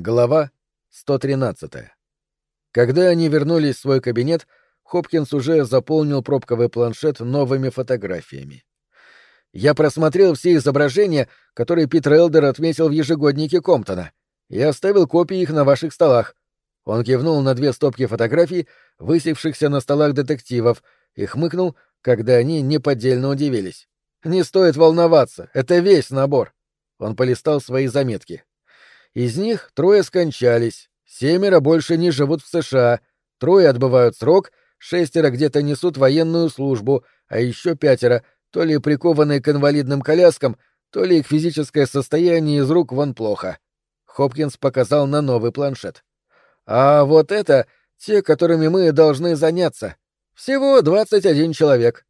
Глава 113. Когда они вернулись в свой кабинет, Хопкинс уже заполнил пробковый планшет новыми фотографиями. «Я просмотрел все изображения, которые Питер Элдер отметил в ежегоднике Комптона, и оставил копии их на ваших столах». Он кивнул на две стопки фотографий, высевшихся на столах детективов, и хмыкнул, когда они неподдельно удивились. «Не стоит волноваться, это весь набор». Он полистал свои заметки. Из них трое скончались, семеро больше не живут в США, трое отбывают срок, шестеро где-то несут военную службу, а еще пятеро то ли прикованные к инвалидным коляскам, то ли их физическое состояние из рук вон плохо. Хопкинс показал на новый планшет. А вот это те, которыми мы должны заняться. Всего двадцать один человек.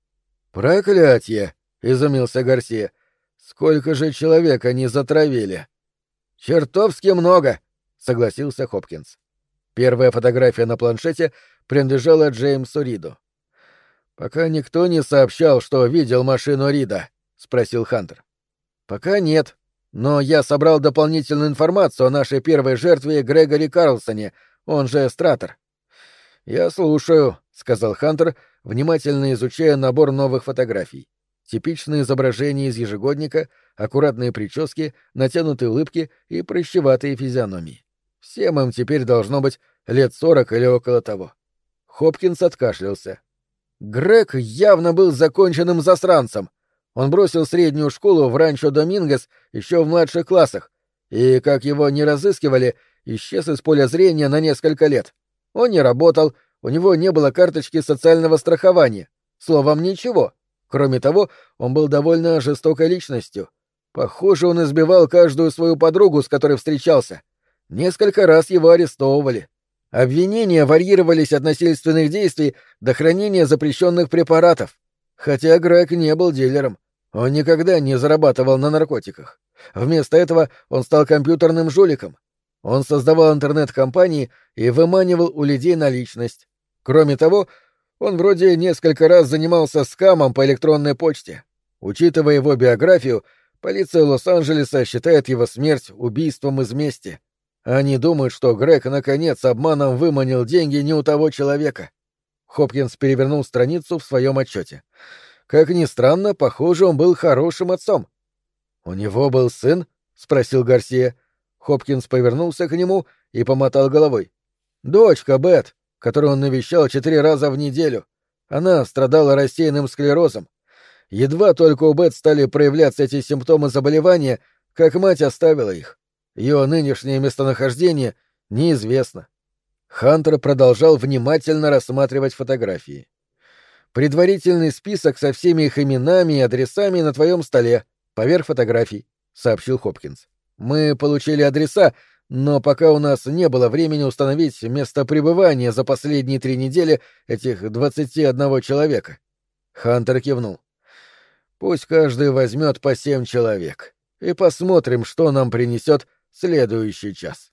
Проклятье! изумился Гарсия. Сколько же человек они затравили? Чертовски много, согласился Хопкинс. Первая фотография на планшете принадлежала Джеймсу Риду. Пока никто не сообщал, что видел машину Рида, спросил Хантер. Пока нет, но я собрал дополнительную информацию о нашей первой жертве Грегори Карлсоне, он же Стратор. Я слушаю, сказал Хантер, внимательно изучая набор новых фотографий. Типичные изображения из ежегодника, аккуратные прически, натянутые улыбки и прыщеватые физиономии. Всем им теперь должно быть лет сорок или около того. Хопкинс откашлялся. Грег явно был законченным засранцем. Он бросил среднюю школу в Ранчо Домингес еще в младших классах, и, как его не разыскивали, исчез из поля зрения на несколько лет. Он не работал, у него не было карточки социального страхования. Словом, ничего. Кроме того, он был довольно жестокой личностью. Похоже, он избивал каждую свою подругу, с которой встречался. Несколько раз его арестовывали. Обвинения варьировались от насильственных действий до хранения запрещенных препаратов. Хотя Грег не был дилером. Он никогда не зарабатывал на наркотиках. Вместо этого он стал компьютерным жуликом. Он создавал интернет-компании и выманивал у людей наличность. Кроме того, он вроде несколько раз занимался скамом по электронной почте. Учитывая его биографию, полиция Лос-Анджелеса считает его смерть убийством из мести. Они думают, что Грег наконец обманом выманил деньги не у того человека. Хопкинс перевернул страницу в своем отчете. Как ни странно, похоже, он был хорошим отцом. «У него был сын?» — спросил Гарсия. Хопкинс повернулся к нему и помотал головой. «Дочка, Бет которую он навещал четыре раза в неделю. Она страдала рассеянным склерозом. Едва только у Бет стали проявляться эти симптомы заболевания, как мать оставила их. Ее нынешнее местонахождение неизвестно. Хантер продолжал внимательно рассматривать фотографии. «Предварительный список со всеми их именами и адресами на твоем столе, поверх фотографий», — сообщил Хопкинс. «Мы получили адреса, но пока у нас не было времени установить место пребывания за последние три недели этих двадцати одного человека. Хантер кивнул. Пусть каждый возьмет по семь человек, и посмотрим, что нам принесет следующий час.